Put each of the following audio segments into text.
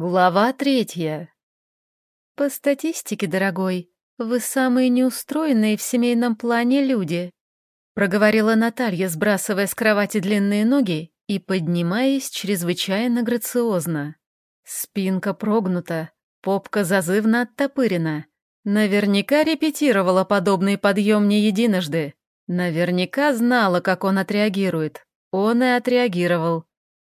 Глава третья. По статистике, дорогой, вы самые неустроенные в семейном плане люди, проговорила Наталья, сбрасывая с кровати длинные ноги и поднимаясь чрезвычайно грациозно. Спинка прогнута, попка зазывно оттопырена. Наверняка репетировала подобный подъем не единожды. Наверняка знала, как он отреагирует. Он и отреагировал.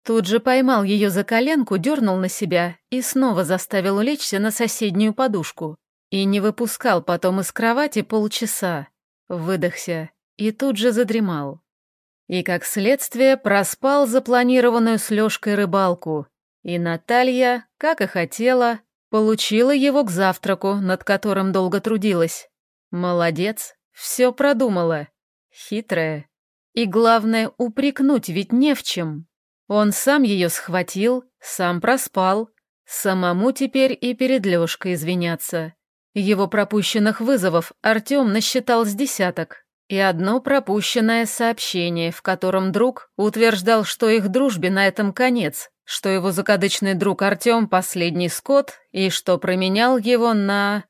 Тут же поймал ее за коленку, дернул на себя и снова заставил улечься на соседнюю подушку. И не выпускал потом из кровати полчаса. Выдохся и тут же задремал. И, как следствие, проспал запланированную с Лёшкой рыбалку. И Наталья, как и хотела, получила его к завтраку, над которым долго трудилась. Молодец, все продумала. Хитрая. И главное, упрекнуть ведь не в чем. Он сам ее схватил, сам проспал. Самому теперь и перед Лешкой извиняться. Его пропущенных вызовов Артем насчитал с десяток. И одно пропущенное сообщение, в котором друг утверждал, что их дружбе на этом конец, что его закадычный друг Артем последний скот и что променял его на...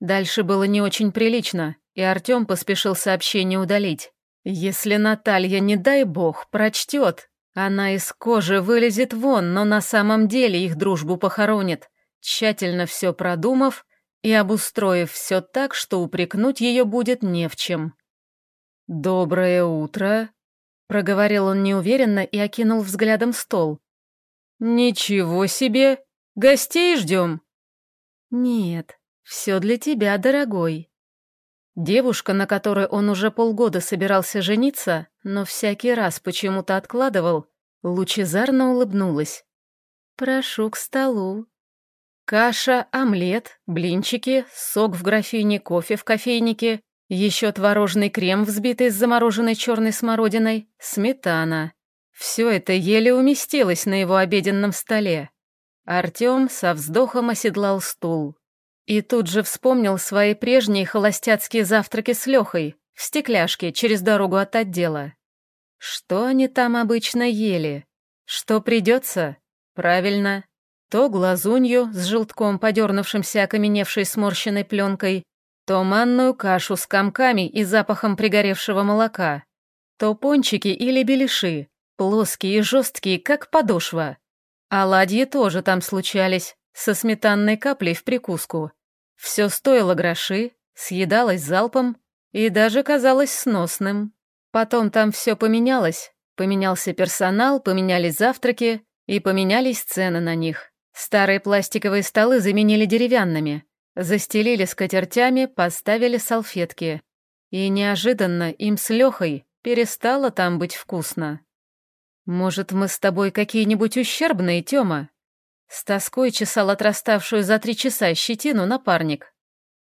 Дальше было не очень прилично, и Артем поспешил сообщение удалить. Если Наталья, не дай бог, прочтет, она из кожи вылезет вон, но на самом деле их дружбу похоронит, тщательно все продумав и обустроив все так, что упрекнуть ее будет не в чем. «Доброе утро», — проговорил он неуверенно и окинул взглядом стол. «Ничего себе! Гостей ждем?» «Нет, все для тебя, дорогой», Девушка, на которой он уже полгода собирался жениться, но всякий раз почему-то откладывал, лучезарно улыбнулась. «Прошу к столу». Каша, омлет, блинчики, сок в графине, кофе в кофейнике, еще творожный крем, взбитый с замороженной черной смородиной, сметана. Все это еле уместилось на его обеденном столе. Артем со вздохом оседлал стул. И тут же вспомнил свои прежние холостяцкие завтраки с Лехой в стекляшке через дорогу от отдела. Что они там обычно ели? Что придется? Правильно. То глазунью с желтком, подернувшимся окаменевшей сморщенной пленкой, то манную кашу с комками и запахом пригоревшего молока, то пончики или беляши, плоские и жесткие, как подошва. Оладьи тоже там случались, со сметанной каплей в прикуску. Все стоило гроши, съедалось залпом и даже казалось сносным. Потом там все поменялось. Поменялся персонал, поменялись завтраки и поменялись цены на них. Старые пластиковые столы заменили деревянными. Застелили скатертями, поставили салфетки. И неожиданно им с Лехой перестало там быть вкусно. «Может, мы с тобой какие-нибудь ущербные, Тёма?» С тоской чесал отраставшую за три часа щетину напарник.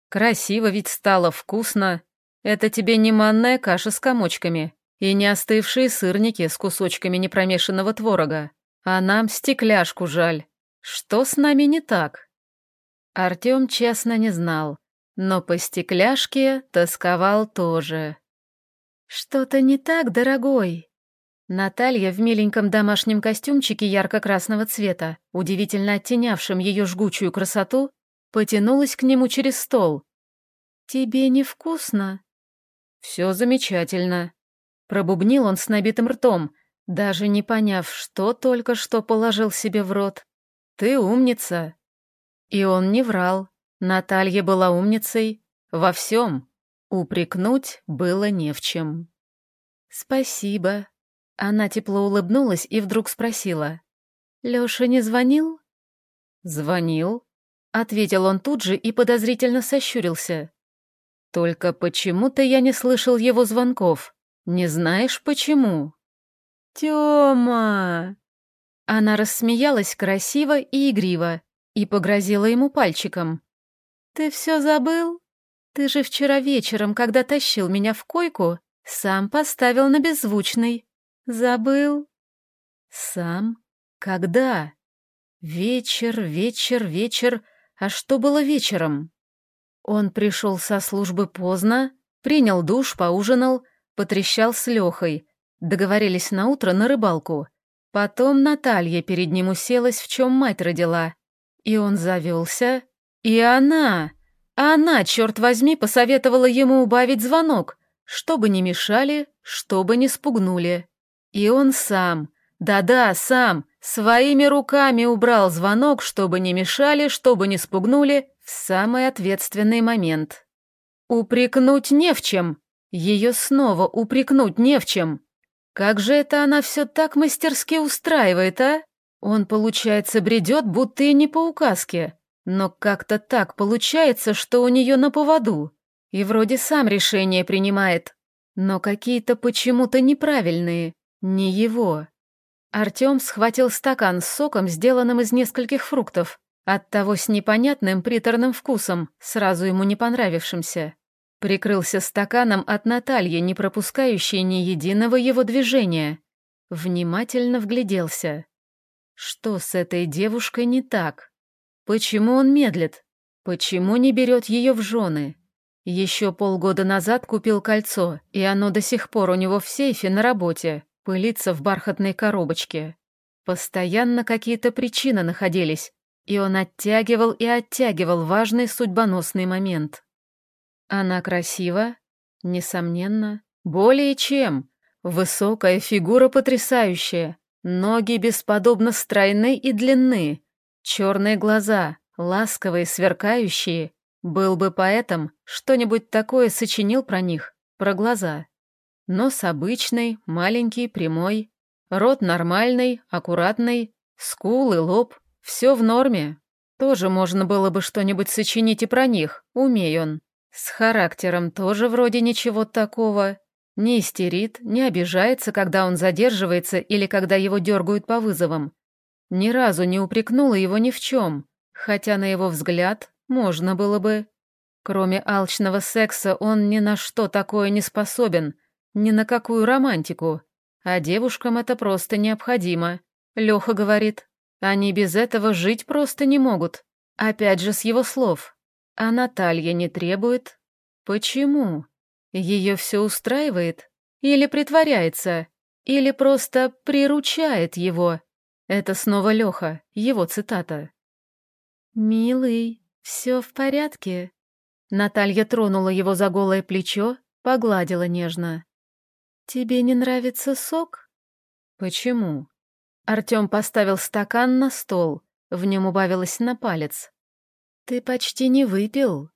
Красиво ведь стало, вкусно. Это тебе не манная каша с комочками и не остывшие сырники с кусочками непромешанного творога. А нам стекляшку жаль. Что с нами не так? Артем честно не знал, но по стекляшке тосковал тоже. «Что-то не так, дорогой?» Наталья в миленьком домашнем костюмчике ярко-красного цвета, удивительно оттенявшем ее жгучую красоту, потянулась к нему через стол. «Тебе невкусно?» «Все замечательно», — пробубнил он с набитым ртом, даже не поняв, что только что положил себе в рот. «Ты умница». И он не врал. Наталья была умницей во всем. Упрекнуть было не в чем. «Спасибо», она тепло улыбнулась и вдруг спросила. «Лёша не звонил?» «Звонил», — ответил он тут же и подозрительно сощурился. «Только почему-то я не слышал его звонков. Не знаешь, почему?» «Тёма!» Она рассмеялась красиво и игриво и погрозила ему пальчиком. «Ты всё забыл? Ты же вчера вечером, когда тащил меня в койку, сам поставил на беззвучный. Забыл? Сам? Когда? Вечер, вечер, вечер. А что было вечером? Он пришел со службы поздно, принял душ, поужинал, потрещал с Лехой. Договорились на утро на рыбалку. Потом Наталья перед ним уселась, в чем мать родила. И он завелся. И она, она, черт возьми, посоветовала ему убавить звонок, чтобы не мешали, чтобы не спугнули. И он сам, да-да, сам, своими руками убрал звонок, чтобы не мешали, чтобы не спугнули в самый ответственный момент. Упрекнуть не в чем, ее снова упрекнуть не в чем. Как же это она все так мастерски устраивает, а? Он, получается, бредет, будто и не по указке. Но как-то так получается, что у нее на поводу. И вроде сам решение принимает. Но какие-то почему-то неправильные. Не его. Артем схватил стакан с соком, сделанным из нескольких фруктов. Оттого с непонятным приторным вкусом, сразу ему не понравившимся. Прикрылся стаканом от Натальи, не пропускающей ни единого его движения. Внимательно вгляделся. Что с этой девушкой не так? Почему он медлит? Почему не берет ее в жены? Еще полгода назад купил кольцо, и оно до сих пор у него в сейфе на работе, пылится в бархатной коробочке. Постоянно какие-то причины находились, и он оттягивал и оттягивал важный судьбоносный момент. Она красива? Несомненно. Более чем. Высокая фигура потрясающая. Ноги бесподобно стройны и длинны. Черные глаза, ласковые, сверкающие. Был бы поэтом, что-нибудь такое сочинил про них, про глаза. Нос обычный, маленький, прямой. Рот нормальный, аккуратный. Скулы, лоб. Все в норме. Тоже можно было бы что-нибудь сочинить и про них, умей он. С характером тоже вроде ничего такого. Не истерит, не обижается, когда он задерживается или когда его дергают по вызовам. Ни разу не упрекнула его ни в чем, хотя на его взгляд можно было бы. Кроме алчного секса он ни на что такое не способен, ни на какую романтику. А девушкам это просто необходимо. Леха говорит, они без этого жить просто не могут. Опять же с его слов. А Наталья не требует? Почему? Ее все устраивает? Или притворяется? Или просто приручает его? Это снова Леха, его цитата. «Милый, все в порядке?» Наталья тронула его за голое плечо, погладила нежно. «Тебе не нравится сок?» «Почему?» Артем поставил стакан на стол, в нем убавилось на палец. «Ты почти не выпил».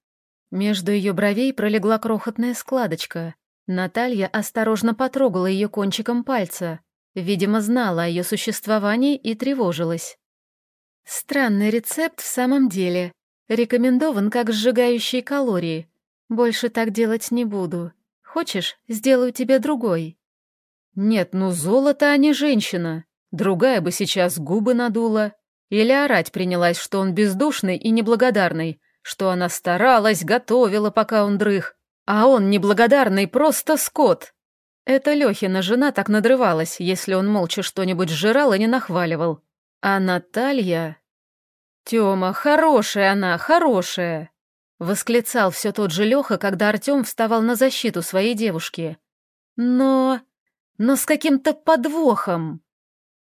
Между ее бровей пролегла крохотная складочка. Наталья осторожно потрогала ее кончиком пальца. Видимо, знала о ее существовании и тревожилась. Странный рецепт в самом деле. Рекомендован как сжигающий калории. Больше так делать не буду. Хочешь, сделаю тебе другой? Нет, ну золото, а не женщина. Другая бы сейчас губы надула. Или орать принялась, что он бездушный и неблагодарный, что она старалась, готовила, пока он дрых, а он неблагодарный, просто скот. Это Лехина жена так надрывалась, если он молча что-нибудь сжирал и не нахваливал. А Наталья... «Тёма, хорошая она, хорошая!» Восклицал все тот же Леха, когда Артем вставал на защиту своей девушки. «Но... но с каким-то подвохом!»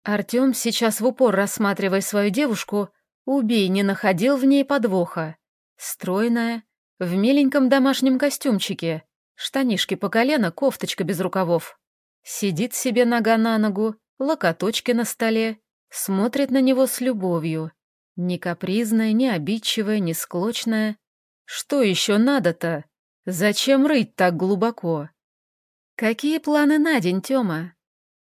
Артем, сейчас в упор рассматривая свою девушку, убей, не находил в ней подвоха. Стройная, в миленьком домашнем костюмчике, штанишки по колено, кофточка без рукавов. Сидит себе нога на ногу, локоточки на столе, смотрит на него с любовью. Ни капризная, ни обидчивая, ни склочная. Что еще надо-то? Зачем рыть так глубоко? Какие планы на день, Тёма?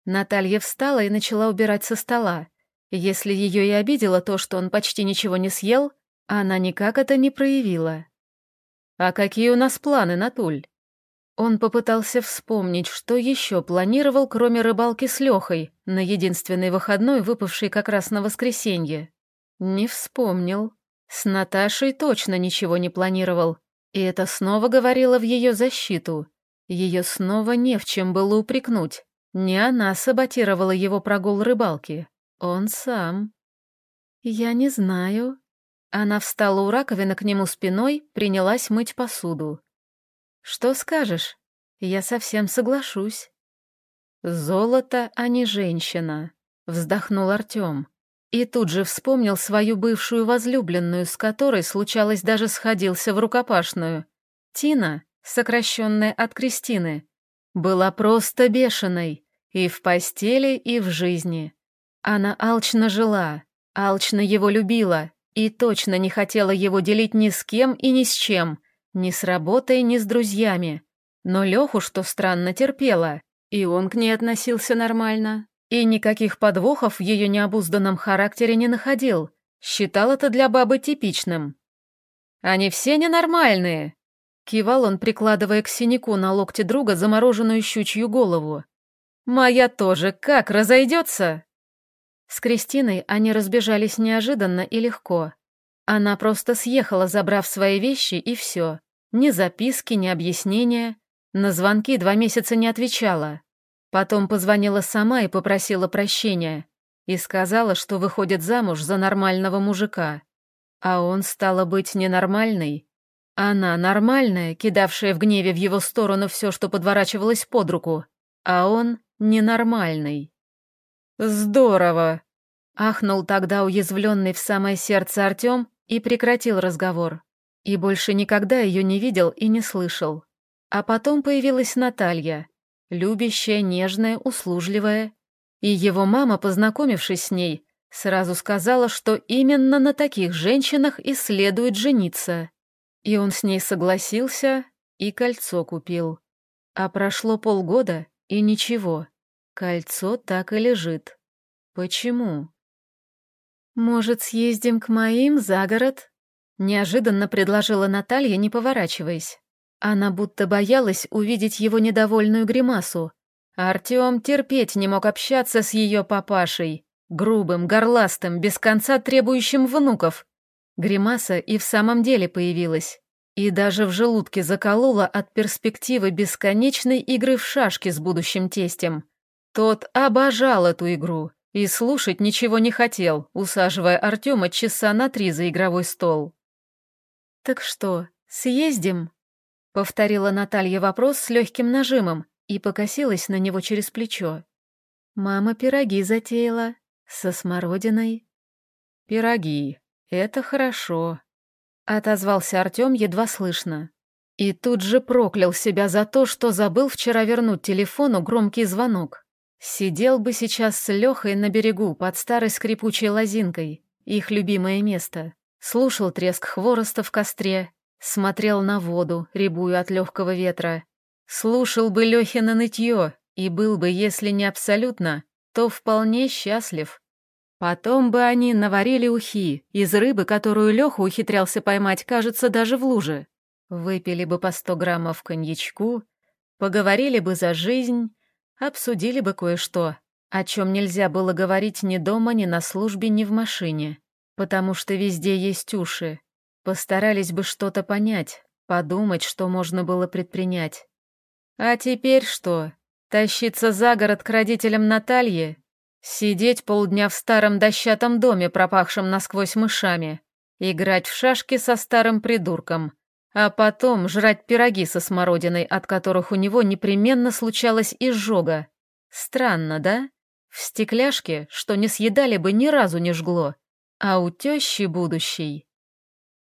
Наталья встала и начала убирать со стола. Если ее и обидело то, что он почти ничего не съел, она никак это не проявила. «А какие у нас планы, Натуль?» Он попытался вспомнить, что еще планировал, кроме рыбалки с Лехой, на единственный выходной, выпавший как раз на воскресенье. Не вспомнил. С Наташей точно ничего не планировал. И это снова говорило в ее защиту. Ее снова не в чем было упрекнуть. Не она саботировала его прогул рыбалки, он сам. Я не знаю. Она встала у раковины к нему спиной, принялась мыть посуду. Что скажешь? Я совсем соглашусь. Золото, а не женщина, вздохнул Артем. И тут же вспомнил свою бывшую возлюбленную, с которой случалось даже сходился в рукопашную. Тина, сокращенная от Кристины, была просто бешеной и в постели, и в жизни. Она алчно жила, алчно его любила и точно не хотела его делить ни с кем и ни с чем, ни с работой, ни с друзьями. Но Леху, что странно, терпела, и он к ней относился нормально. И никаких подвохов в ее необузданном характере не находил. Считал это для бабы типичным. «Они все ненормальные!» Кивал он, прикладывая к синяку на локте друга замороженную щучью голову. «Моя тоже как, разойдется?» С Кристиной они разбежались неожиданно и легко. Она просто съехала, забрав свои вещи, и все. Ни записки, ни объяснения. На звонки два месяца не отвечала. Потом позвонила сама и попросила прощения. И сказала, что выходит замуж за нормального мужика. А он, стало быть, ненормальный. Она нормальная, кидавшая в гневе в его сторону все, что подворачивалось под руку. А он ненормальный. «Здорово!» — ахнул тогда уязвленный в самое сердце Артем и прекратил разговор. И больше никогда ее не видел и не слышал. А потом появилась Наталья, любящая, нежная, услужливая. И его мама, познакомившись с ней, сразу сказала, что именно на таких женщинах и следует жениться. И он с ней согласился и кольцо купил. А прошло полгода, и ничего. Кольцо так и лежит. Почему? «Может, съездим к моим за город?» Неожиданно предложила Наталья, не поворачиваясь. Она будто боялась увидеть его недовольную гримасу. Артем терпеть не мог общаться с ее папашей, грубым, горластым, без конца требующим внуков. Гримаса и в самом деле появилась. И даже в желудке заколола от перспективы бесконечной игры в шашки с будущим тестем. Тот обожал эту игру и слушать ничего не хотел, усаживая Артема часа на три за игровой стол. «Так что, съездим?» Повторила Наталья вопрос с легким нажимом и покосилась на него через плечо. Мама пироги затеяла. Со смородиной. «Пироги. Это хорошо», — отозвался Артем едва слышно. И тут же проклял себя за то, что забыл вчера вернуть телефону громкий звонок. Сидел бы сейчас с Лехой на берегу под старой скрипучей лозинкой, их любимое место. Слушал треск хвороста в костре Смотрел на воду, рябую от легкого ветра. Слушал бы Лехина нытье, и был бы, если не абсолютно, то вполне счастлив. Потом бы они наварили ухи из рыбы, которую Леха ухитрялся поймать, кажется, даже в луже. Выпили бы по сто граммов коньячку, поговорили бы за жизнь, обсудили бы кое-что, о чем нельзя было говорить ни дома, ни на службе, ни в машине, потому что везде есть уши, Постарались бы что-то понять, подумать, что можно было предпринять. А теперь что? Тащиться за город к родителям Натальи? Сидеть полдня в старом дощатом доме, пропахшем насквозь мышами? Играть в шашки со старым придурком? А потом жрать пироги со смородиной, от которых у него непременно случалась изжога? Странно, да? В стекляшке, что не съедали бы, ни разу не жгло. А у тещи будущей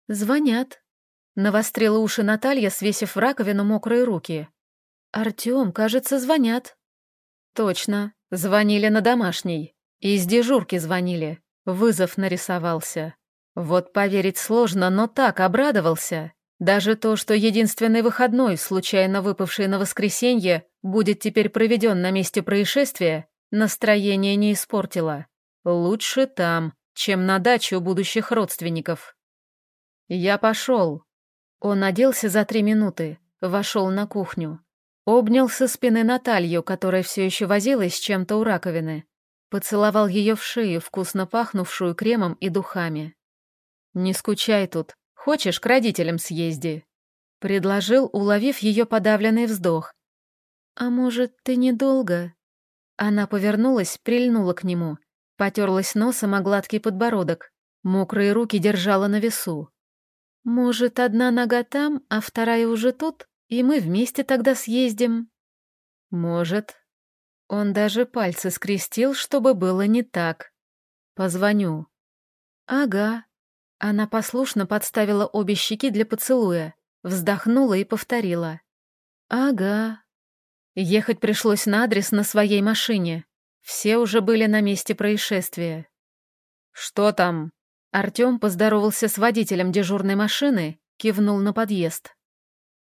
«Звонят», — навострила уши Наталья, свесив в раковину мокрые руки. «Артем, кажется, звонят». «Точно, звонили на домашний. Из дежурки звонили. Вызов нарисовался. Вот поверить сложно, но так обрадовался. Даже то, что единственный выходной, случайно выпавший на воскресенье, будет теперь проведен на месте происшествия, настроение не испортило. Лучше там, чем на даче у будущих родственников. «Я пошел». Он оделся за три минуты, вошел на кухню. Обнял со спины Наталью, которая все еще возилась с чем-то у раковины. Поцеловал ее в шею, вкусно пахнувшую кремом и духами. «Не скучай тут. Хочешь, к родителям съезди?» Предложил, уловив ее подавленный вздох. «А может, ты недолго?» Она повернулась, прильнула к нему, потерлась носом о гладкий подбородок, мокрые руки держала на весу. «Может, одна нога там, а вторая уже тут, и мы вместе тогда съездим?» «Может». Он даже пальцы скрестил, чтобы было не так. Позвоню. Ага. Она послушно подставила обе щеки для поцелуя, вздохнула и повторила. Ага. Ехать пришлось на адрес на своей машине. Все уже были на месте происшествия. «Что там?» Артем поздоровался с водителем дежурной машины, кивнул на подъезд.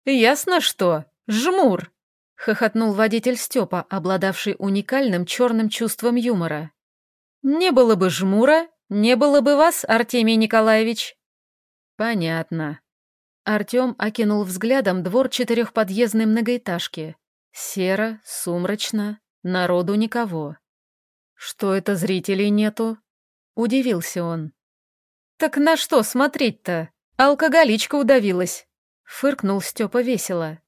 «Ясно что, жмур!» — хохотнул водитель Степа, обладавший уникальным черным чувством юмора. «Не было бы жмура, не было бы вас, Артемий Николаевич». «Понятно». Артем окинул взглядом двор четырехподъездной многоэтажки. Серо, сумрачно, народу никого. «Что это зрителей нету?» — удивился он. «Так на что смотреть-то? Алкоголичка удавилась!» — фыркнул Степа весело.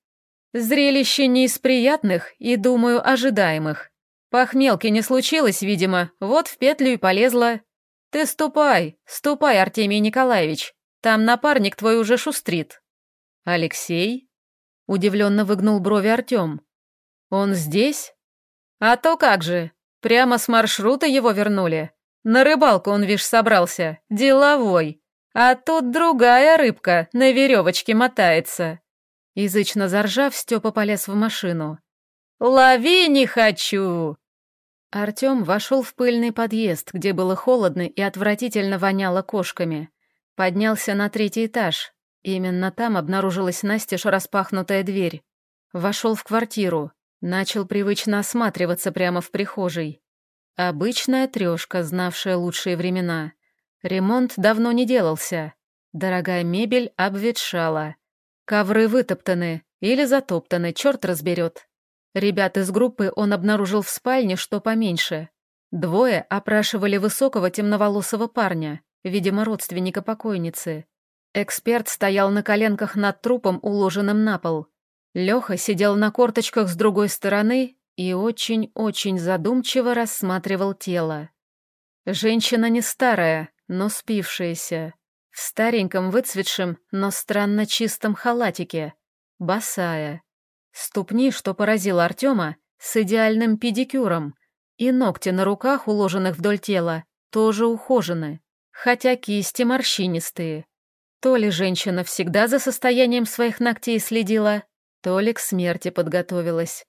«Зрелище не из приятных и, думаю, ожидаемых. Похмелки не случилось, видимо, вот в петлю и полезла. Ты ступай, ступай, Артемий Николаевич, там напарник твой уже шустрит». «Алексей?» — удивленно выгнул брови Артем. «Он здесь?» «А то как же, Прямо с маршрута его вернули. На рыбалку он, вишь, собрался, деловой. А тут другая рыбка на веревочке мотается. Язычно заржав, Степа полез в машину. «Лови не хочу!» Артем вошел в пыльный подъезд, где было холодно и отвратительно воняло кошками. Поднялся на третий этаж. Именно там обнаружилась настежь распахнутая дверь. Вошел в квартиру. Начал привычно осматриваться прямо в прихожей. Обычная трешка, знавшая лучшие времена. Ремонт давно не делался. Дорогая мебель обветшала. Ковры вытоптаны или затоптаны, черт разберет. Ребят из группы он обнаружил в спальне, что поменьше. Двое опрашивали высокого темноволосого парня, видимо, родственника покойницы. Эксперт стоял на коленках над трупом, уложенным на пол. Леха сидел на корточках с другой стороны и очень-очень задумчиво рассматривал тело. Женщина не старая, но спившаяся, в стареньком выцветшем, но странно чистом халатике, босая. Ступни, что поразило Артема, с идеальным педикюром, и ногти на руках, уложенных вдоль тела, тоже ухожены, хотя кисти морщинистые. То ли женщина всегда за состоянием своих ногтей следила, то ли к смерти подготовилась.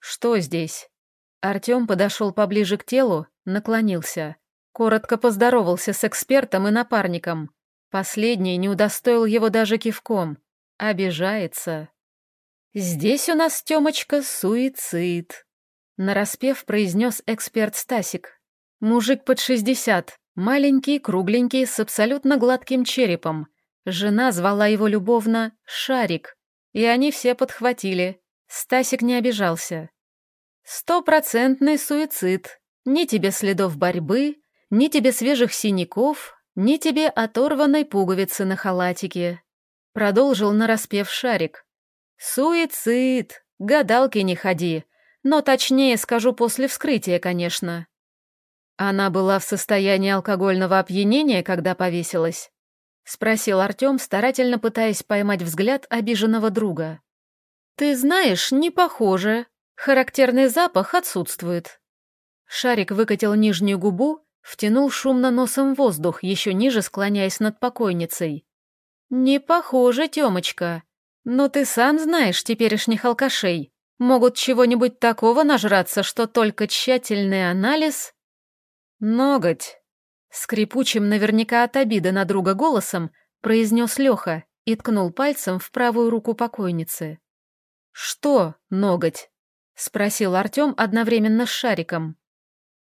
Что здесь? Артем подошел поближе к телу, наклонился. Коротко поздоровался с экспертом и напарником. Последний не удостоил его даже кивком. Обижается. «Здесь у нас, Тёмочка, суицид», — нараспев произнес эксперт Стасик. Мужик под шестьдесят, маленький, кругленький, с абсолютно гладким черепом. Жена звала его любовно «Шарик», и они все подхватили. Стасик не обижался. Стопроцентный суицид. Ни тебе следов борьбы, ни тебе свежих синяков, ни тебе оторванной пуговицы на халатике. Продолжил нараспев шарик. Суицид. Гадалки не ходи. Но точнее скажу после вскрытия, конечно. Она была в состоянии алкогольного опьянения, когда повесилась. — спросил Артем, старательно пытаясь поймать взгляд обиженного друга. «Ты знаешь, не похоже. Характерный запах отсутствует». Шарик выкатил нижнюю губу, втянул шумно носом воздух, еще ниже склоняясь над покойницей. «Не похоже, Темочка. Но ты сам знаешь теперешних алкашей. Могут чего-нибудь такого нажраться, что только тщательный анализ...» «Ноготь», Скрипучим наверняка от обиды на друга голосом произнес Леха и ткнул пальцем в правую руку покойницы. «Что, ноготь?» — спросил Артем одновременно с шариком.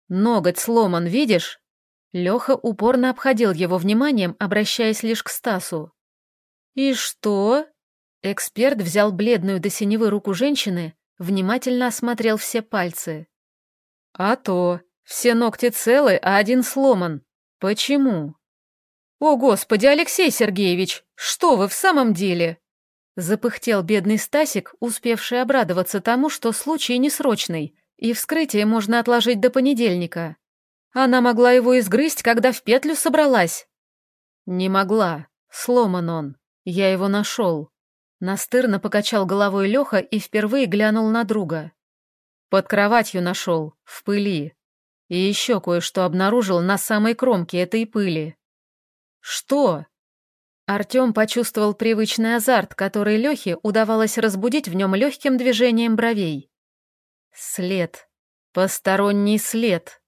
«Ноготь сломан, видишь?» Леха упорно обходил его вниманием, обращаясь лишь к Стасу. «И что?» Эксперт взял бледную до синевы руку женщины, внимательно осмотрел все пальцы. «А то, все ногти целы, а один сломан. «Почему?» «О, Господи, Алексей Сергеевич, что вы в самом деле?» Запыхтел бедный Стасик, успевший обрадоваться тому, что случай несрочный, и вскрытие можно отложить до понедельника. Она могла его изгрызть, когда в петлю собралась. «Не могла. Сломан он. Я его нашел». Настырно покачал головой Леха и впервые глянул на друга. «Под кроватью нашел, в пыли. И еще кое-что обнаружил на самой кромке этой пыли. Что? Артем почувствовал привычный азарт, который Лехе удавалось разбудить в нем легким движением бровей. След. Посторонний след.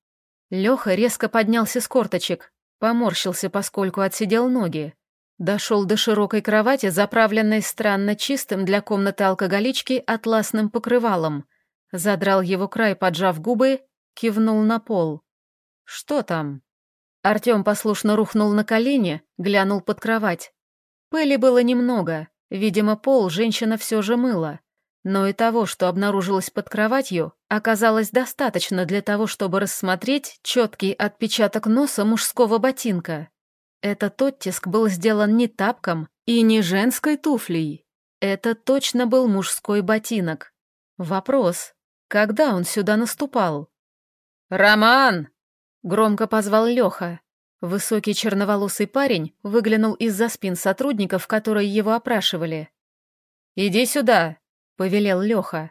Леха резко поднялся с корточек, поморщился, поскольку отсидел ноги. Дошел до широкой кровати, заправленной странно чистым для комнаты алкоголички атласным покрывалом. Задрал его край, поджав губы, кивнул на пол. «Что там?» Артем послушно рухнул на колени, глянул под кровать. Пыли было немного, видимо, пол женщина все же мыла. Но и того, что обнаружилось под кроватью, оказалось достаточно для того, чтобы рассмотреть четкий отпечаток носа мужского ботинка. Этот оттиск был сделан не тапком и не женской туфлей. Это точно был мужской ботинок. Вопрос, когда он сюда наступал? «Роман!» — громко позвал Леха. Высокий черноволосый парень выглянул из-за спин сотрудников, которые его опрашивали. «Иди сюда!» — повелел Леха.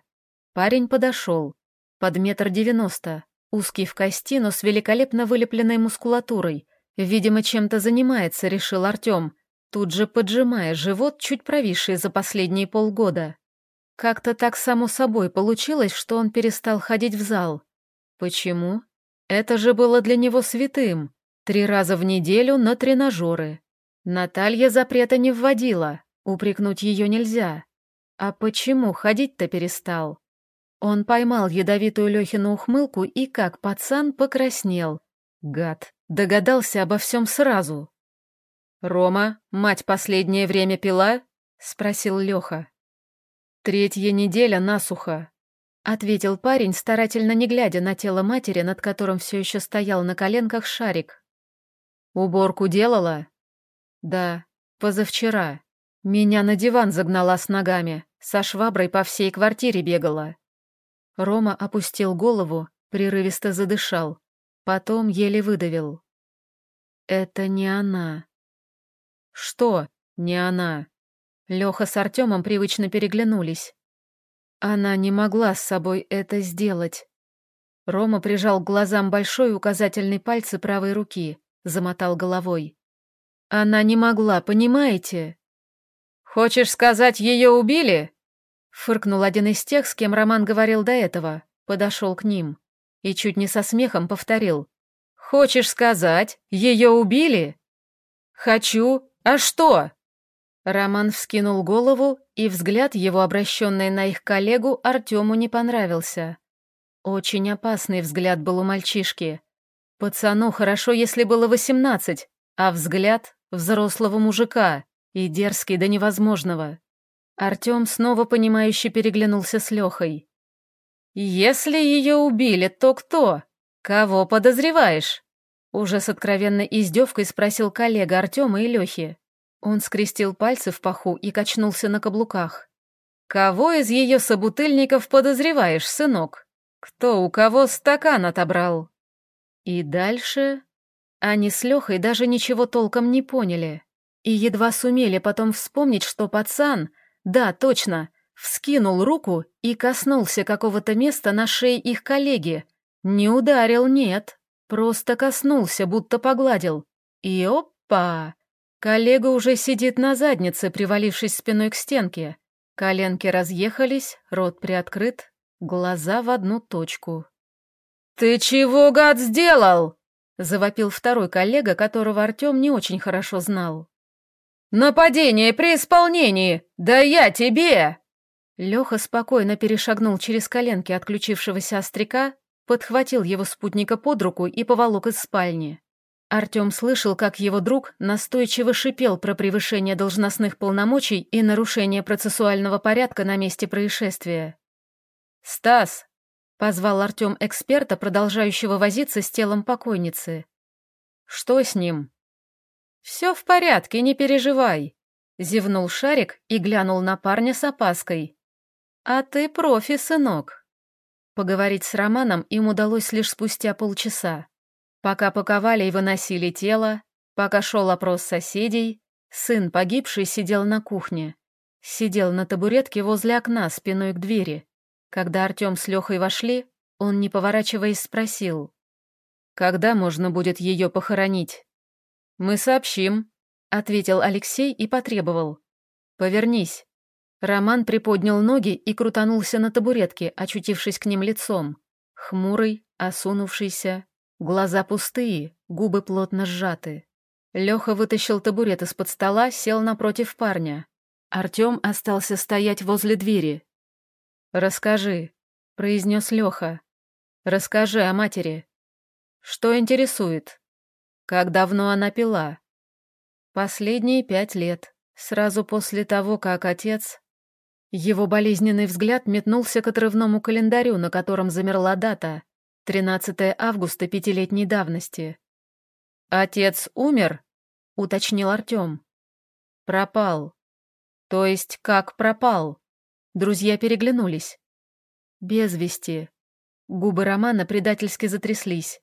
Парень подошел. Под метр девяносто, узкий в кости, но с великолепно вылепленной мускулатурой, Видимо, чем-то занимается, решил Артем, тут же поджимая живот, чуть провисший за последние полгода. Как-то так само собой получилось, что он перестал ходить в зал. Почему? Это же было для него святым. Три раза в неделю на тренажеры. Наталья запрета не вводила, упрекнуть ее нельзя. А почему ходить-то перестал? Он поймал ядовитую Лехину ухмылку и, как пацан, покраснел. Гад. Догадался обо всем сразу. «Рома, мать последнее время пила?» — спросил Леха. «Третья неделя насухо», — ответил парень, старательно не глядя на тело матери, над которым все еще стоял на коленках шарик. «Уборку делала?» «Да, позавчера. Меня на диван загнала с ногами, со шваброй по всей квартире бегала». Рома опустил голову, прерывисто задышал. Потом еле выдавил. «Это не она». «Что не она?» Леха с Артемом привычно переглянулись. Она не могла с собой это сделать. Рома прижал к глазам большой указательный пальцы правой руки, замотал головой. Она не могла, понимаете? «Хочешь сказать, ее убили?» Фыркнул один из тех, с кем Роман говорил до этого, подошел к ним и чуть не со смехом повторил. «Хочешь сказать, ее убили?» «Хочу. А что?» Роман вскинул голову, и взгляд его, обращенный на их коллегу, Артему не понравился. Очень опасный взгляд был у мальчишки. Пацану хорошо, если было восемнадцать, а взгляд взрослого мужика и дерзкий до невозможного. Артем снова понимающе переглянулся с Лехой. «Если ее убили, то кто? Кого подозреваешь?» Уже с откровенной издевкой спросил коллега Артема и Лехи. Он скрестил пальцы в паху и качнулся на каблуках. «Кого из ее собутыльников подозреваешь, сынок? Кто у кого стакан отобрал?» И дальше... Они с Лехой даже ничего толком не поняли. И едва сумели потом вспомнить, что пацан... Да, точно, Вскинул руку и коснулся какого-то места на шее их коллеги. Не ударил, нет. Просто коснулся, будто погладил. И опа! Коллега уже сидит на заднице, привалившись спиной к стенке. Коленки разъехались, рот приоткрыт, глаза в одну точку. «Ты чего, гад, сделал?» — завопил второй коллега, которого Артем не очень хорошо знал. «Нападение при исполнении! Да я тебе!» Леха спокойно перешагнул через коленки отключившегося остряка, подхватил его спутника под руку и поволок из спальни. Артем слышал, как его друг настойчиво шипел про превышение должностных полномочий и нарушение процессуального порядка на месте происшествия. «Стас!» — позвал Артем эксперта, продолжающего возиться с телом покойницы. «Что с ним?» «Все в порядке, не переживай», — зевнул Шарик и глянул на парня с опаской. «А ты профи, сынок». Поговорить с Романом им удалось лишь спустя полчаса. Пока паковали и выносили тело, пока шел опрос соседей, сын погибший сидел на кухне. Сидел на табуретке возле окна спиной к двери. Когда Артем с Лехой вошли, он, не поворачиваясь, спросил. Когда можно будет ее похоронить? Мы сообщим, ответил Алексей и потребовал. Повернись. Роман приподнял ноги и крутанулся на табуретке, очутившись к ним лицом. Хмурый, осунувшийся, глаза пустые, губы плотно сжаты. Леха вытащил табурет из-под стола, сел напротив парня. Артем остался стоять возле двери. «Расскажи», — произнес Леха. «Расскажи о матери. Что интересует? Как давно она пила?» «Последние пять лет, сразу после того, как отец...» Его болезненный взгляд метнулся к отрывному календарю, на котором замерла дата — 13 августа пятилетней давности. «Отец умер?» — уточнил Артем. «Пропал. То есть как пропал?» Друзья переглянулись. Без вести. Губы Романа предательски затряслись.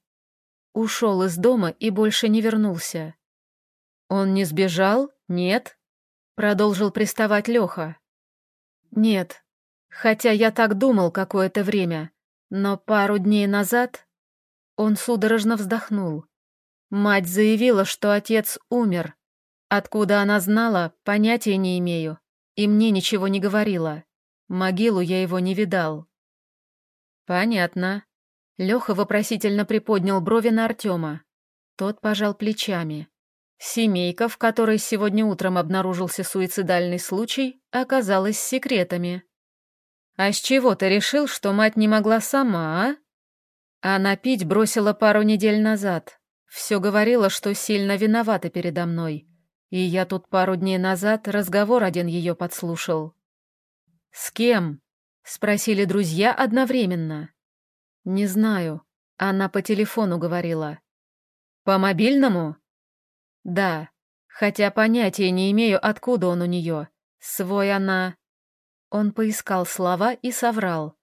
Ушел из дома и больше не вернулся. «Он не сбежал? Нет?» Продолжил приставать Леха. «Нет. Хотя я так думал какое-то время. Но пару дней назад...» Он судорожно вздохнул. Мать заявила, что отец умер. Откуда она знала, понятия не имею. И мне ничего не говорила. Могилу я его не видал. Понятно. Леха вопросительно приподнял брови на Артема. Тот пожал плечами. Семейка, в которой сегодня утром обнаружился суицидальный случай, оказалась секретами. «А с чего ты решил, что мать не могла сама, а?» Она пить бросила пару недель назад. Все говорила, что сильно виновата передо мной. И я тут пару дней назад разговор один ее подслушал. «С кем?» — спросили друзья одновременно. «Не знаю. Она по телефону говорила». «По мобильному?» «Да. Хотя понятия не имею, откуда он у нее. Свой она...» Он поискал слова и соврал.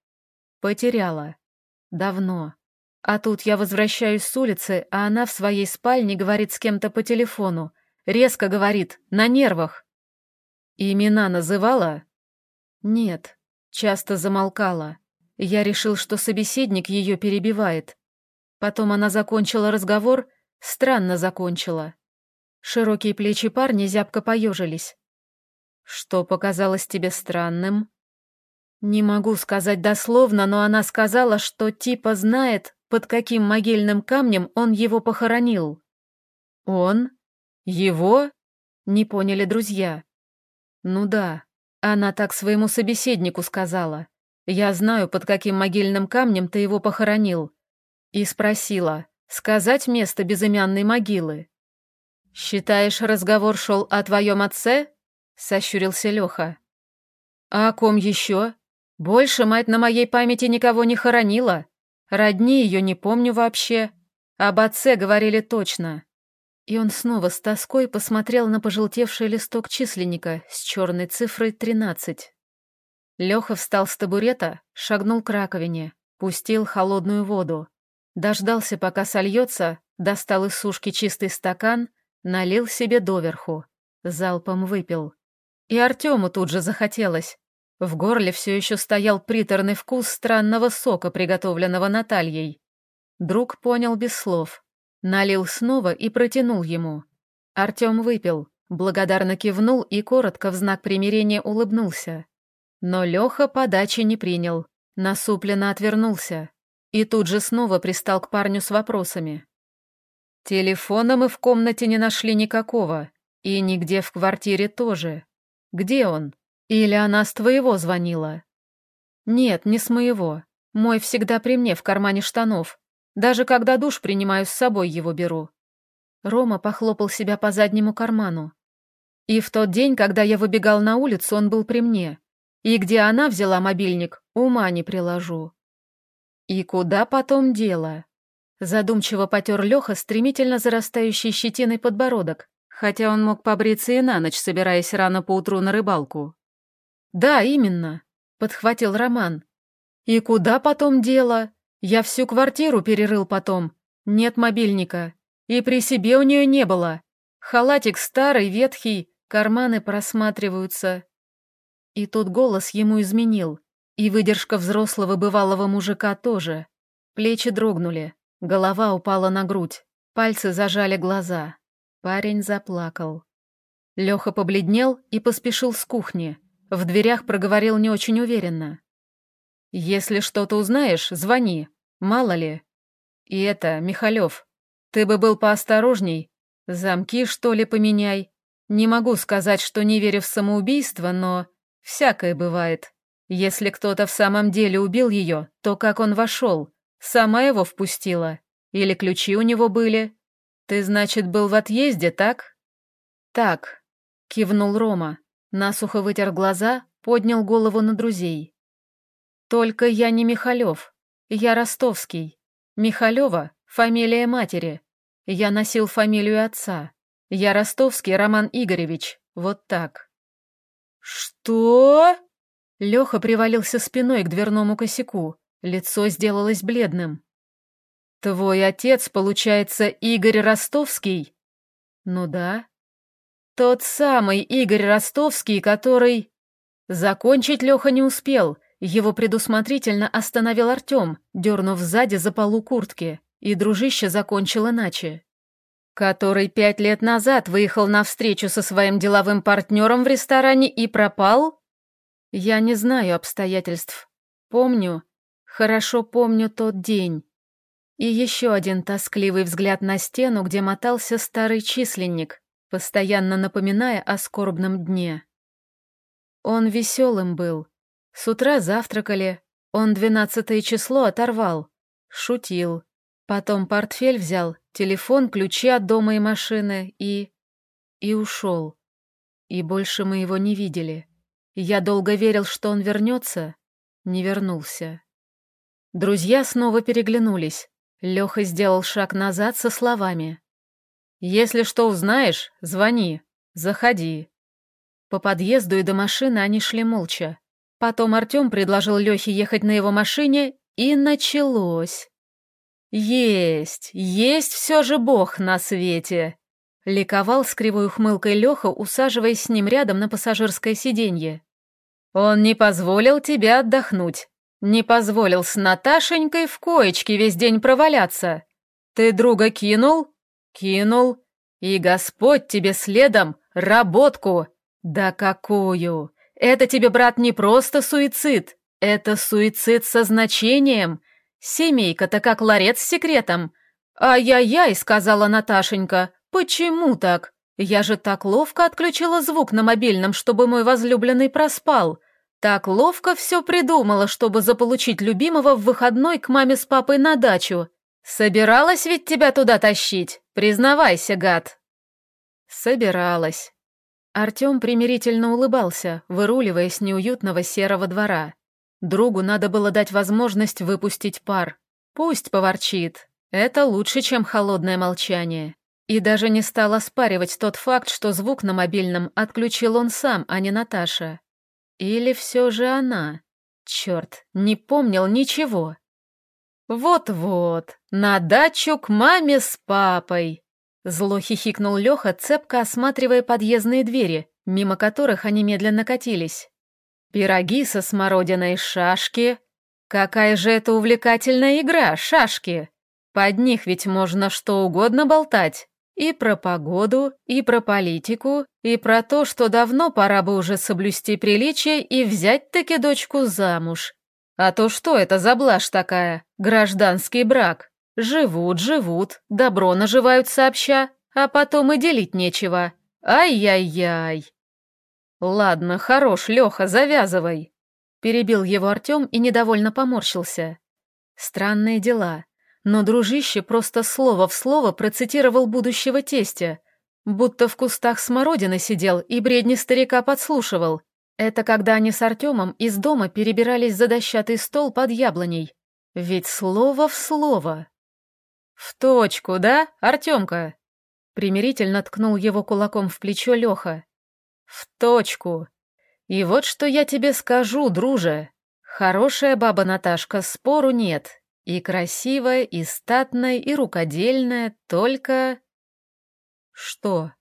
«Потеряла. Давно. А тут я возвращаюсь с улицы, а она в своей спальне говорит с кем-то по телефону. Резко говорит, на нервах». «Имена называла?» Нет, часто замолкала. Я решил, что собеседник ее перебивает. Потом она закончила разговор, странно закончила. Широкие плечи парня зябко поежились. «Что показалось тебе странным?» Не могу сказать дословно, но она сказала, что типа знает, под каким могильным камнем он его похоронил. «Он? Его?» — не поняли друзья. «Ну да, она так своему собеседнику сказала. «Я знаю, под каким могильным камнем ты его похоронил». И спросила, сказать место безымянной могилы. «Считаешь, разговор шел о твоем отце?» — сощурился Леха. «А о ком еще? Больше мать на моей памяти никого не хоронила. Родни ее не помню вообще. Об отце говорили точно. И он снова с тоской посмотрел на пожелтевший листок численника с черной цифрой 13. Леха встал с табурета, шагнул к раковине, пустил холодную воду. Дождался, пока сольется, достал из сушки чистый стакан, налил себе доверху. Залпом выпил. И Артему тут же захотелось. В горле все еще стоял приторный вкус странного сока, приготовленного Натальей. Друг понял без слов. Налил снова и протянул ему. Артем выпил, благодарно кивнул и коротко в знак примирения улыбнулся. Но Леха подачи не принял, насупленно отвернулся и тут же снова пристал к парню с вопросами. Телефона мы в комнате не нашли никакого, и нигде в квартире тоже. Где он? Или она с твоего звонила? Нет, не с моего. Мой всегда при мне в кармане штанов, даже когда душ принимаю, с собой его беру. Рома похлопал себя по заднему карману. И в тот день, когда я выбегал на улицу, он был при мне. И где она взяла мобильник, ума не приложу. И куда потом дело? Задумчиво потер Леха стремительно зарастающий щетиной подбородок, хотя он мог побриться и на ночь, собираясь рано поутру на рыбалку. «Да, именно», — подхватил Роман. «И куда потом дело? Я всю квартиру перерыл потом. Нет мобильника. И при себе у нее не было. Халатик старый, ветхий, карманы просматриваются. И тут голос ему изменил. И выдержка взрослого бывалого мужика тоже. Плечи дрогнули. Голова упала на грудь, пальцы зажали глаза. Парень заплакал. Леха побледнел и поспешил с кухни. В дверях проговорил не очень уверенно. «Если что-то узнаешь, звони. Мало ли. И это, Михалев, ты бы был поосторожней. Замки, что ли, поменяй. Не могу сказать, что не верю в самоубийство, но всякое бывает. Если кто-то в самом деле убил ее, то как он вошел? Сама его впустила? Или ключи у него были? Ты, значит, был в отъезде, так? Так, кивнул Рома, насухо вытер глаза, поднял голову на друзей. Только я не Михалев, я ростовский. Михалева — фамилия матери. Я носил фамилию отца. Я ростовский Роман Игоревич, вот так. Что? Леха привалился спиной к дверному косяку, лицо сделалось бледным. «Твой отец, получается, Игорь Ростовский?» «Ну да». «Тот самый Игорь Ростовский, который...» Закончить Леха не успел, его предусмотрительно остановил Артем, дернув сзади за полу куртки, и дружище закончил иначе. «Который пять лет назад выехал на встречу со своим деловым партнером в ресторане и пропал?» Я не знаю обстоятельств. Помню, хорошо помню тот день. И еще один тоскливый взгляд на стену, где мотался старый численник, постоянно напоминая о скорбном дне. Он веселым был. С утра завтракали, он двенадцатое число оторвал, шутил. Потом портфель взял, телефон, ключи от дома и машины и... и ушел. И больше мы его не видели. Я долго верил, что он вернется, не вернулся. Друзья снова переглянулись. Леха сделал шаг назад со словами. «Если что узнаешь, звони, заходи». По подъезду и до машины они шли молча. Потом Артем предложил Лехе ехать на его машине, и началось. «Есть, есть все же Бог на свете!» Ликовал с кривой ухмылкой Леха, усаживаясь с ним рядом на пассажирское сиденье. Он не позволил тебе отдохнуть. Не позволил с Наташенькой в коечке весь день проваляться. Ты друга кинул? Кинул. И Господь тебе следом работку. Да какую? Это тебе, брат, не просто суицид. Это суицид со значением. Семейка-то как ларец с секретом. «Ай-яй-яй», — сказала Наташенька, — «почему так? Я же так ловко отключила звук на мобильном, чтобы мой возлюбленный проспал. Так ловко все придумала, чтобы заполучить любимого в выходной к маме с папой на дачу. Собиралась ведь тебя туда тащить, признавайся, гад. Собиралась. Артем примирительно улыбался, выруливая с неуютного серого двора. Другу надо было дать возможность выпустить пар. Пусть поворчит. Это лучше, чем холодное молчание. И даже не стал оспаривать тот факт, что звук на мобильном отключил он сам, а не Наташа. Или все же она? Черт, не помнил ничего. Вот-вот, на дачу к маме с папой. Зло хихикнул Леха, цепко осматривая подъездные двери, мимо которых они медленно катились. Пироги со смородиной шашки. Какая же это увлекательная игра, шашки. Под них ведь можно что угодно болтать. И про погоду, и про политику, и про то, что давно пора бы уже соблюсти приличие и взять-таки дочку замуж. А то что это за блажь такая? Гражданский брак. Живут, живут, добро наживают сообща, а потом и делить нечего. Ай-яй-яй. Ладно, хорош, Леха, завязывай. Перебил его Артем и недовольно поморщился. Странные дела. Но дружище просто слово в слово процитировал будущего тестя, будто в кустах смородины сидел и бредни старика подслушивал. Это когда они с Артемом из дома перебирались за дощатый стол под яблоней. Ведь слово в слово. «В точку, да, Артемка?» Примирительно ткнул его кулаком в плечо Леха. «В точку. И вот что я тебе скажу, друже. Хорошая баба Наташка, спору нет. И красивая, и статная, и рукодельная, только... Что?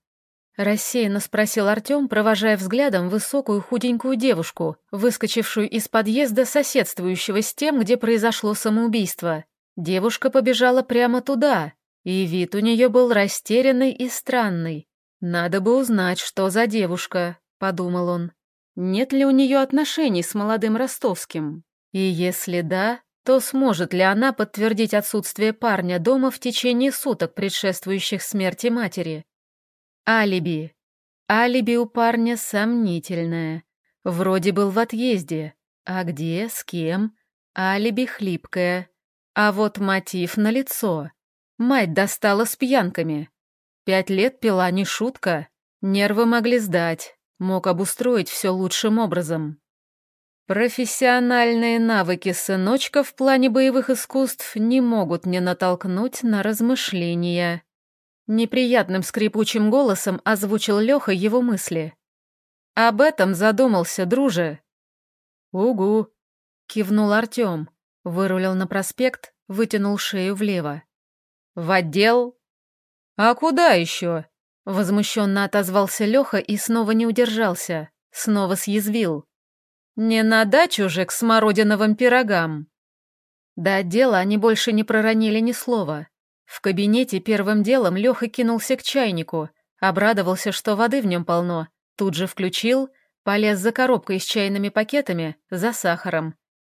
Рассеянно спросил Артем, провожая взглядом высокую худенькую девушку, выскочившую из подъезда соседствующего с тем, где произошло самоубийство. Девушка побежала прямо туда, и вид у нее был растерянный и странный. «Надо бы узнать, что за девушка», — подумал он. «Нет ли у нее отношений с молодым ростовским? И если да, то сможет ли она подтвердить отсутствие парня дома в течение суток, предшествующих смерти матери? Алиби. Алиби у парня сомнительное. Вроде был в отъезде. А где, с кем? Алиби хлипкое. А вот мотив налицо. Мать достала с пьянками. Пять лет пила не шутка. Нервы могли сдать. Мог обустроить все лучшим образом. Профессиональные навыки сыночка в плане боевых искусств не могут не натолкнуть на размышления. Неприятным скрипучим голосом озвучил Леха его мысли. «Об этом задумался, друже». «Угу», — кивнул Артем, вырулил на проспект, вытянул шею влево. «В отдел «А куда еще?» — возмущенно отозвался Леха и снова не удержался, снова съязвил. «Не на дачу же к смородиновым пирогам!» До отдела они больше не проронили ни слова. В кабинете первым делом Леха кинулся к чайнику, обрадовался, что воды в нем полно, тут же включил, полез за коробкой с чайными пакетами, за сахаром.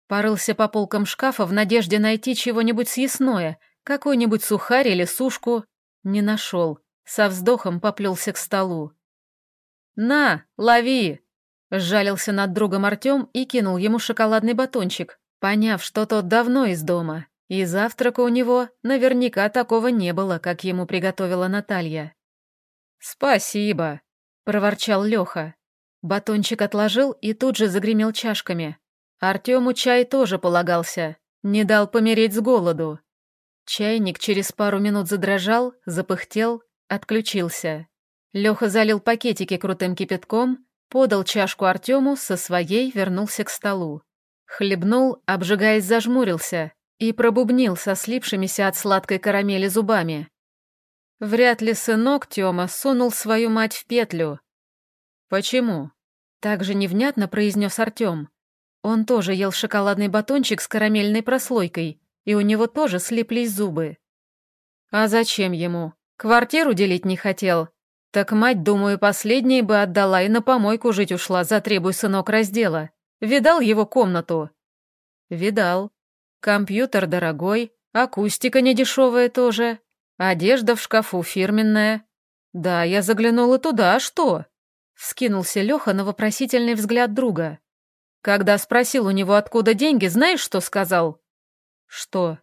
Порылся по полкам шкафа в надежде найти чего-нибудь съестное, какой-нибудь сухарь или сушку, не нашел. Со вздохом поплелся к столу. «На, лови!» Сжалился над другом Артем и кинул ему шоколадный батончик, поняв, что тот давно из дома, и завтрака у него наверняка такого не было, как ему приготовила Наталья. «Спасибо», — проворчал Леха. Батончик отложил и тут же загремел чашками. Артему чай тоже полагался, не дал помереть с голоду. Чайник через пару минут задрожал, запыхтел, отключился. Леха залил пакетики крутым кипятком, подал чашку Артему, со своей вернулся к столу. Хлебнул, обжигаясь, зажмурился и пробубнил со слипшимися от сладкой карамели зубами. Вряд ли сынок Тёма сунул свою мать в петлю. «Почему?» — так же невнятно произнес Артем. Он тоже ел шоколадный батончик с карамельной прослойкой, и у него тоже слиплись зубы. А зачем ему? Квартиру делить не хотел. Так мать, думаю, последней бы отдала и на помойку жить ушла, затребуй сынок раздела. Видал его комнату? Видал. Компьютер дорогой, акустика недешевая тоже, одежда в шкафу фирменная. Да, я заглянула туда, а что? Вскинулся Леха на вопросительный взгляд друга. Когда спросил у него, откуда деньги, знаешь, что сказал? Что?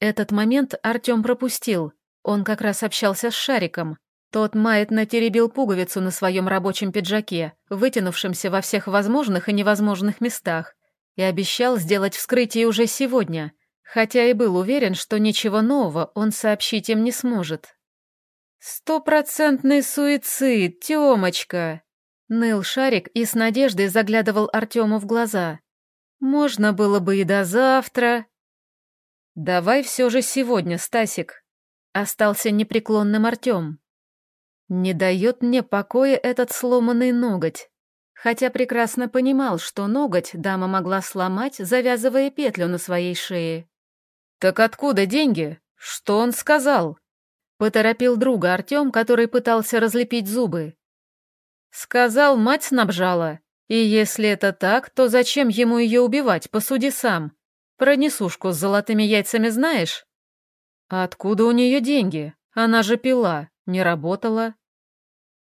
Этот момент Артем пропустил. Он как раз общался с Шариком. Тот маятно теребил пуговицу на своем рабочем пиджаке, вытянувшемся во всех возможных и невозможных местах, и обещал сделать вскрытие уже сегодня, хотя и был уверен, что ничего нового он сообщить им не сможет. «Стопроцентный суицид, Тёмочка!» Ныл Шарик и с надеждой заглядывал Артему в глаза. «Можно было бы и до завтра», «Давай все же сегодня, Стасик», — остался непреклонным Артем. Не дает мне покоя этот сломанный ноготь. Хотя прекрасно понимал, что ноготь дама могла сломать, завязывая петлю на своей шее. «Так откуда деньги? Что он сказал?» Поторопил друга Артем, который пытался разлепить зубы. Сказал, мать снабжала. И если это так, то зачем ему ее убивать, посуди сам. Про несушку с золотыми яйцами знаешь? А откуда у нее деньги? Она же пила, не работала.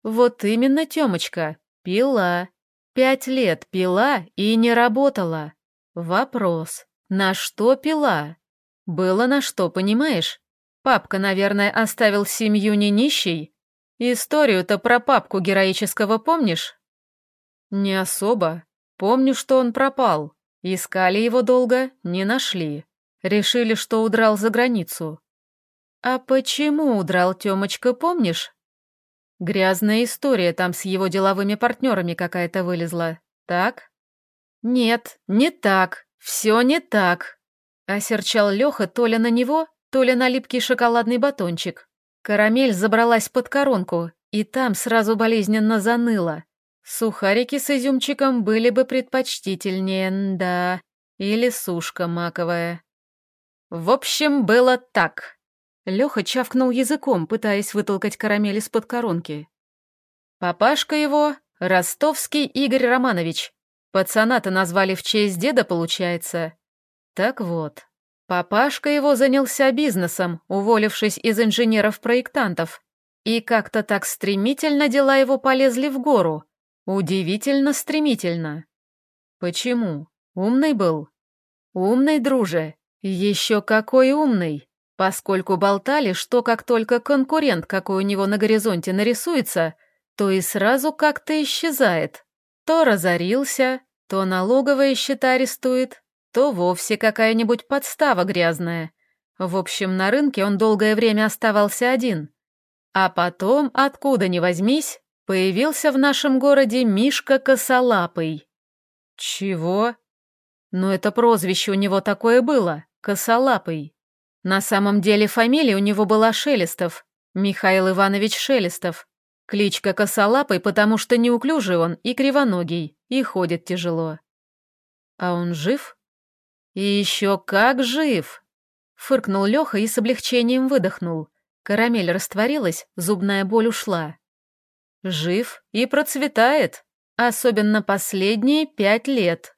Вот именно, Темочка, пила. Пять лет пила и не работала. Вопрос, на что пила? Было на что, понимаешь? Папка, наверное, оставил семью не нищей. Историю-то про папку героического помнишь? Не особо. Помню, что он пропал. Искали его долго, не нашли. Решили, что удрал за границу. А почему удрал Тёмочка, помнишь? Грязная история там с его деловыми партнерами какая-то вылезла, так? Нет, не так, все не так. Осерчал Леха то ли на него, то ли на липкий шоколадный батончик. Карамель забралась под коронку, и там сразу болезненно заныло. Сухарики с изюмчиком были бы предпочтительнее, да, или сушка маковая. В общем, было так. Леха чавкнул языком, пытаясь вытолкать карамель из-под коронки. Папашка его — Ростовский Игорь Романович. Пацана-то назвали в честь деда, получается. Так вот, папашка его занялся бизнесом, уволившись из инженеров-проектантов. И как-то так стремительно дела его полезли в гору. Удивительно стремительно. Почему? Умный был? Умный, друже. Еще какой умный. Поскольку болтали, что как только конкурент, какой у него на горизонте нарисуется, то и сразу как-то исчезает. То разорился, то налоговые счета арестует, то вовсе какая-нибудь подстава грязная. В общем, на рынке он долгое время оставался один. А потом, откуда ни возьмись, появился в нашем городе Мишка Косолапый. Чего? Ну это прозвище у него такое было, Косолапый. На самом деле фамилия у него была Шелестов, Михаил Иванович Шелестов. Кличка Косолапый, потому что неуклюжий он и кривоногий, и ходит тяжело. А он жив? И еще как жив! Фыркнул Леха и с облегчением выдохнул. Карамель растворилась, зубная боль ушла. Жив и процветает, особенно последние пять лет.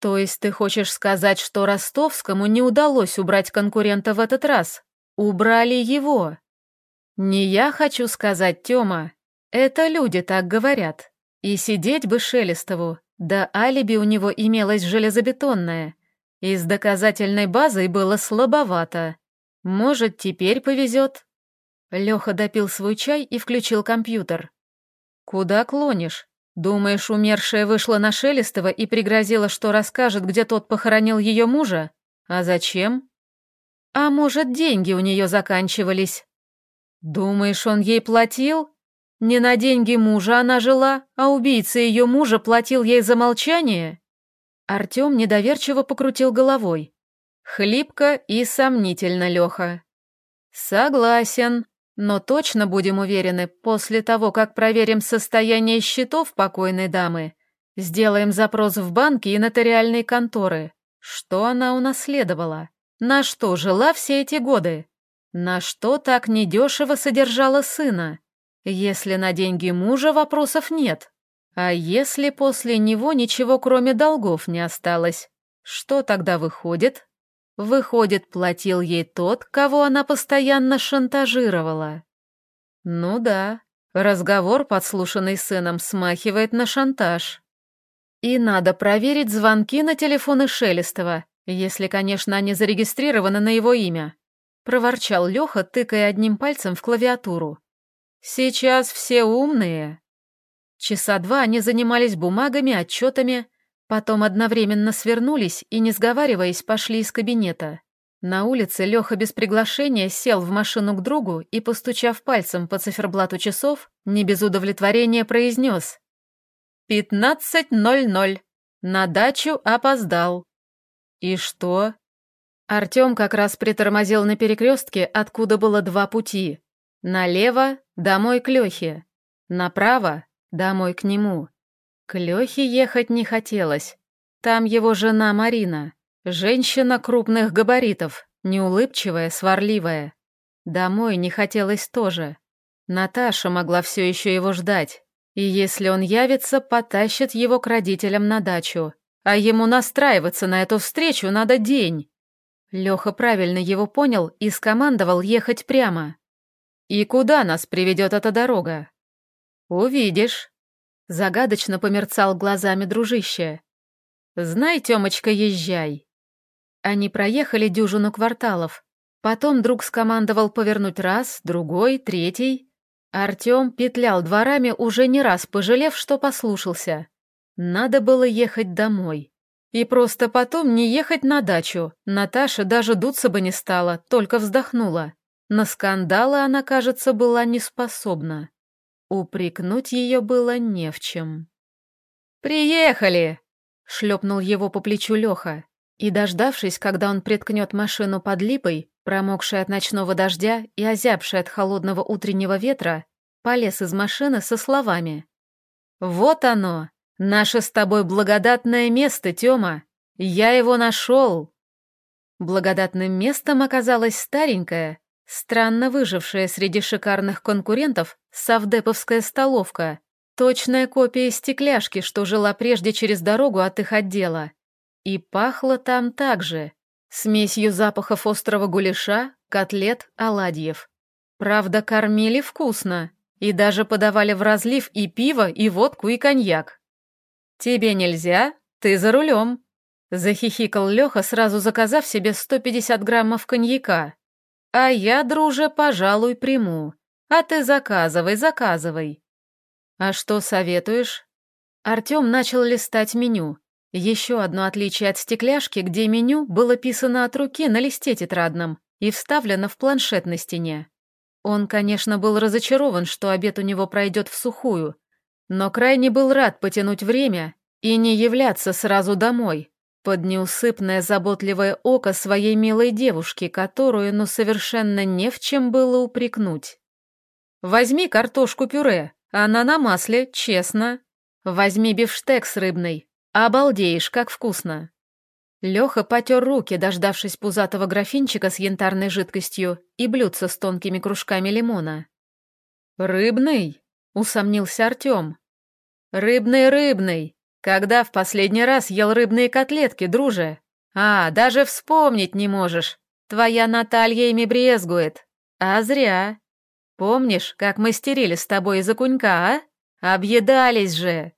То есть ты хочешь сказать, что Ростовскому не удалось убрать конкурента в этот раз? Убрали его. Не я хочу сказать, Тёма. Это люди так говорят. И сидеть бы Шелестову, да алиби у него имелось железобетонное. И с доказательной базой было слабовато. Может, теперь повезет. Леха допил свой чай и включил компьютер. Куда клонишь? Думаешь, умершая вышла на Шелестова и пригрозила, что расскажет, где тот похоронил ее мужа? А зачем? А может, деньги у нее заканчивались? Думаешь, он ей платил? Не на деньги мужа она жила, а убийца ее мужа платил ей за молчание? Артем недоверчиво покрутил головой. Хлипко и сомнительно, Леха. Согласен, но точно будем уверены, после того, как проверим состояние счетов покойной дамы, сделаем запрос в банки и нотариальные конторы. Что она унаследовала? На что жила все эти годы? На что так недешево содержала сына? Если на деньги мужа вопросов нет. А если после него ничего кроме долгов не осталось? Что тогда выходит? Выходит, платил ей тот, кого она постоянно шантажировала. Ну да, разговор, подслушанный сыном, смахивает на шантаж. И надо проверить звонки на телефоны Шелестова, если, конечно, они зарегистрированы на его имя. Проворчал Леха, тыкая одним пальцем в клавиатуру. Сейчас все умные. Часа два они занимались бумагами, отчетами, Потом одновременно свернулись и, не сговариваясь, пошли из кабинета. На улице Леха без приглашения сел в машину к другу и, постучав пальцем по циферблату часов, не без удовлетворения произнес. «Пятнадцать ноль ноль. На дачу опоздал». «И что?» Артем как раз притормозил на перекрестке, откуда было два пути. Налево — домой к Лехе. Направо — домой к нему. К Лехе ехать не хотелось. Там его жена Марина, женщина крупных габаритов, неулыбчивая, сварливая. Домой не хотелось тоже. Наташа могла все еще его ждать, и если он явится, потащит его к родителям на дачу. А ему настраиваться на эту встречу надо день. Леха правильно его понял и скомандовал ехать прямо. «И куда нас приведет эта дорога?» «Увидишь», Загадочно померцал глазами дружище. «Знай, Тёмочка, езжай». Они проехали дюжину кварталов. Потом друг скомандовал повернуть раз, другой, третий. Артём петлял дворами, уже не раз пожалев, что послушался. Надо было ехать домой. И просто потом не ехать на дачу. Наташа даже дуться бы не стала, только вздохнула. На скандалы она, кажется, была не способна. Упрекнуть ее было не в чем. «Приехали!» — шлепнул его по плечу Леха. И, дождавшись, когда он приткнет машину под липой, промокшей от ночного дождя и озябшей от холодного утреннего ветра, полез из машины со словами. «Вот оно, наше с тобой благодатное место, Тёма! Я его нашел!» Благодатным местом оказалась старенькая, странно выжившая среди шикарных конкурентов совдеповская столовка, точная копия стекляшки, что жила прежде через дорогу от их отдела. И пахло там также, смесью запахов острого гуляша, котлет, оладьев. Правда, кормили вкусно, и даже подавали в разлив и пиво, и водку, и коньяк. «Тебе нельзя, ты за рулем», — захихикал Леха, сразу заказав себе 150 граммов коньяка. «А я, друже, пожалуй, приму. А ты заказывай, заказывай». «А что советуешь?» Артем начал листать меню. Еще одно отличие от стекляшки, где меню было писано от руки на листе тетрадном и вставлено в планшет на стене. Он, конечно, был разочарован, что обед у него пройдет в сухую, но крайне был рад потянуть время и не являться сразу домой, под неусыпное заботливое око своей милой девушки, которую, ну, совершенно не в чем было упрекнуть. «Возьми картошку-пюре, она на масле, честно. Возьми бифштекс рыбный, Обалдеешь, как вкусно!» Леха потер руки, дождавшись пузатого графинчика с янтарной жидкостью и блюдца с тонкими кружками лимона. «Рыбный?» — усомнился Артем. «Рыбный, рыбный! Когда в последний раз ел рыбные котлетки, друже? А, даже вспомнить не можешь. Твоя Наталья ими брезгует. А зря. Помнишь, как мы стерили с тобой из окунька, а? Объедались же!»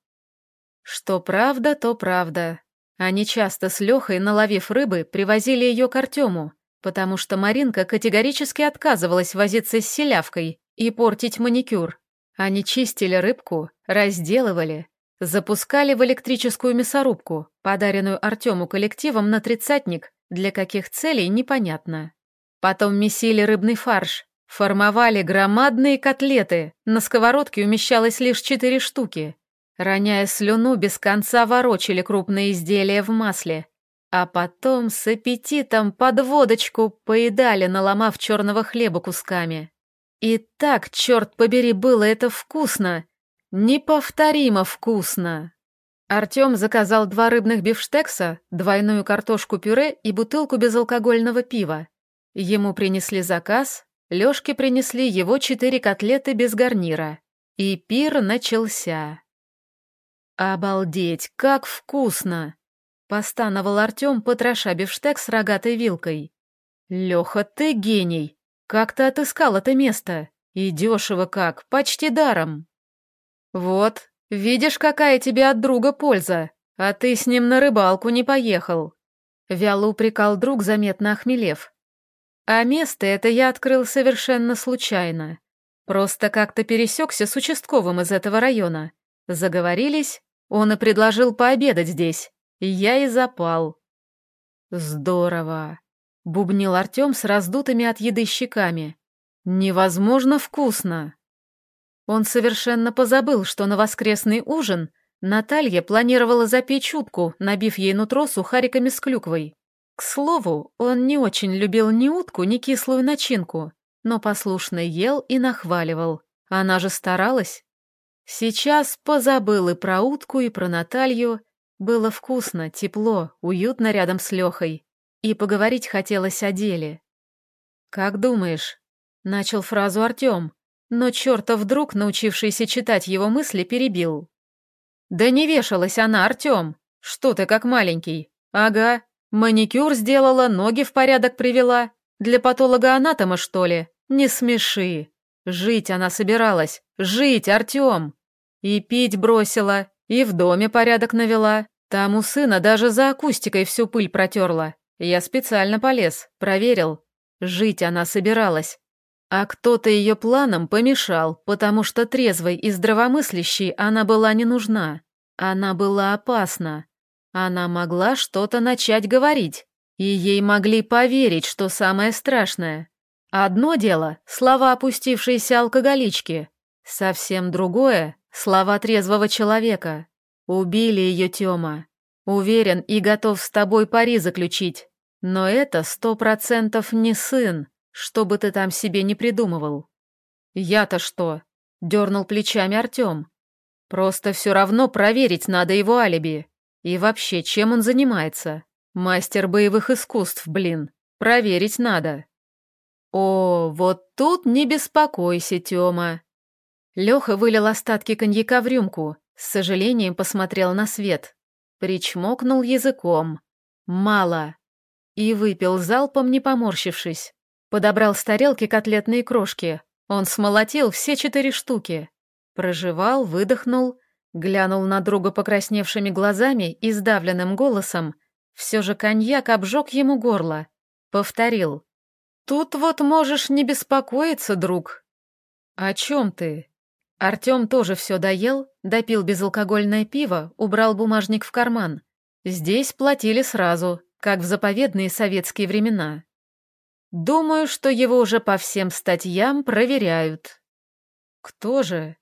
Что правда, то правда. Они часто с Лехой, наловив рыбы, привозили ее к Артему, потому что Маринка категорически отказывалась возиться с селявкой и портить маникюр. Они чистили рыбку, разделывали, запускали в электрическую мясорубку, подаренную Артему коллективом на тридцатник, для каких целей непонятно. Потом месили рыбный фарш, формовали громадные котлеты, на сковородке умещалось лишь четыре штуки, Роняя слюну, без конца ворочали крупные изделия в масле, а потом с аппетитом под водочку поедали, наломав черного хлеба кусками. И так, черт побери, было это вкусно! Неповторимо вкусно! Артем заказал два рыбных бифштекса, двойную картошку-пюре и бутылку безалкогольного пива. Ему принесли заказ, Лёшке принесли его четыре котлеты без гарнира. И пир начался. «Обалдеть, как вкусно!» — постановал Артем, потроша бифштекс рогатой вилкой. «Леха, ты гений! Как ты отыскал это место? И дешево как, почти даром!» «Вот, видишь, какая тебе от друга польза, а ты с ним на рыбалку не поехал!» Вяло упрекал друг, заметно охмелев. А место это я открыл совершенно случайно. Просто как-то пересекся с участковым из этого района. Заговорились, он и предложил пообедать здесь, я и запал. Здорово, бубнил Артем с раздутыми от еды щеками. Невозможно вкусно. Он совершенно позабыл, что на воскресный ужин Наталья планировала запечь утку, набив ей нутро сухариками с клюквой. К слову, он не очень любил ни утку, ни кислую начинку, но послушно ел и нахваливал. Она же старалась. Сейчас позабыл и про утку, и про Наталью. Было вкусно, тепло, уютно рядом с Лехой. И поговорить хотелось о деле. «Как думаешь?» — начал фразу Артем, но черта вдруг, научившийся читать его мысли, перебил. «Да не вешалась она, Артем! Что ты как маленький? Ага, маникюр сделала, ноги в порядок привела. Для патолога-анатома, что ли? Не смеши. Жить она собиралась. Жить, Артем!» И пить бросила, и в доме порядок навела. Там у сына даже за акустикой всю пыль протерла. Я специально полез, проверил. Жить она собиралась. А кто-то ее планам помешал, потому что трезвой и здравомыслящей она была не нужна. Она была опасна. Она могла что-то начать говорить, и ей могли поверить, что самое страшное. Одно дело — слова опустившейся алкоголички, совсем другое Слова трезвого человека. Убили ее, Тёма. Уверен и готов с тобой пари заключить. Но это сто процентов не сын, что бы ты там себе не придумывал. Я-то что? Дернул плечами Артем. Просто все равно проверить надо его алиби. И вообще, чем он занимается? Мастер боевых искусств, блин. Проверить надо. О, вот тут не беспокойся, Тёма. Лёха вылил остатки коньяка в рюмку, с сожалением посмотрел на свет. Причмокнул языком. Мало. И выпил залпом, не поморщившись. Подобрал с тарелки котлетные крошки. Он смолотил все четыре штуки. Прожевал, выдохнул, глянул на друга покрасневшими глазами и сдавленным голосом. Все же коньяк обжег ему горло. Повторил. «Тут вот можешь не беспокоиться, друг». «О чем ты?» Артем тоже все доел, допил безалкогольное пиво, убрал бумажник в карман. Здесь платили сразу, как в заповедные советские времена. Думаю, что его уже по всем статьям проверяют. Кто же?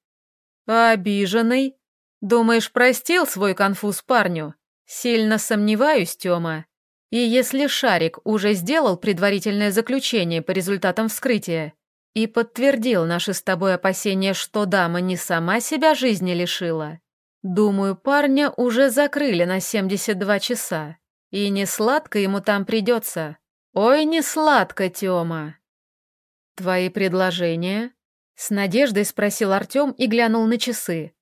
Обиженный. Думаешь, простил свой конфуз парню? Сильно сомневаюсь, Тёма. И если Шарик уже сделал предварительное заключение по результатам вскрытия, и подтвердил наши с тобой опасения, что дама не сама себя жизни лишила. Думаю, парня уже закрыли на 72 часа. И не сладко ему там придется. Ой, не сладко, Тёма. Твои предложения? С надеждой спросил Артём и глянул на часы.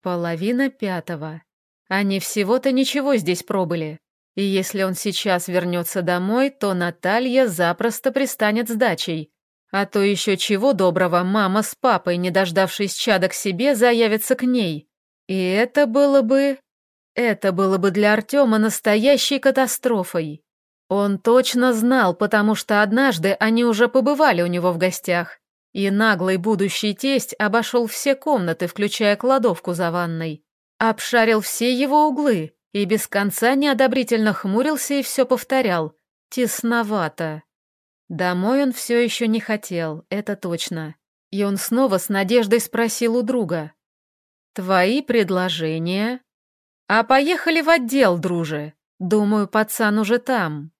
Половина пятого. Они всего-то ничего здесь пробыли. И если он сейчас вернется домой, то Наталья запросто пристанет с дачей, а то еще чего доброго, мама с папой, не дождавшись чада к себе, заявятся к ней. И это было бы... Это было бы для Артема настоящей катастрофой. Он точно знал, потому что однажды они уже побывали у него в гостях, и наглый будущий тесть обошел все комнаты, включая кладовку за ванной, обшарил все его углы и без конца неодобрительно хмурился и все повторял. Тесновато. Домой он все еще не хотел, это точно. И он снова с надеждой спросил у друга. «Твои предложения?» «А поехали в отдел, друже. Думаю, пацан уже там».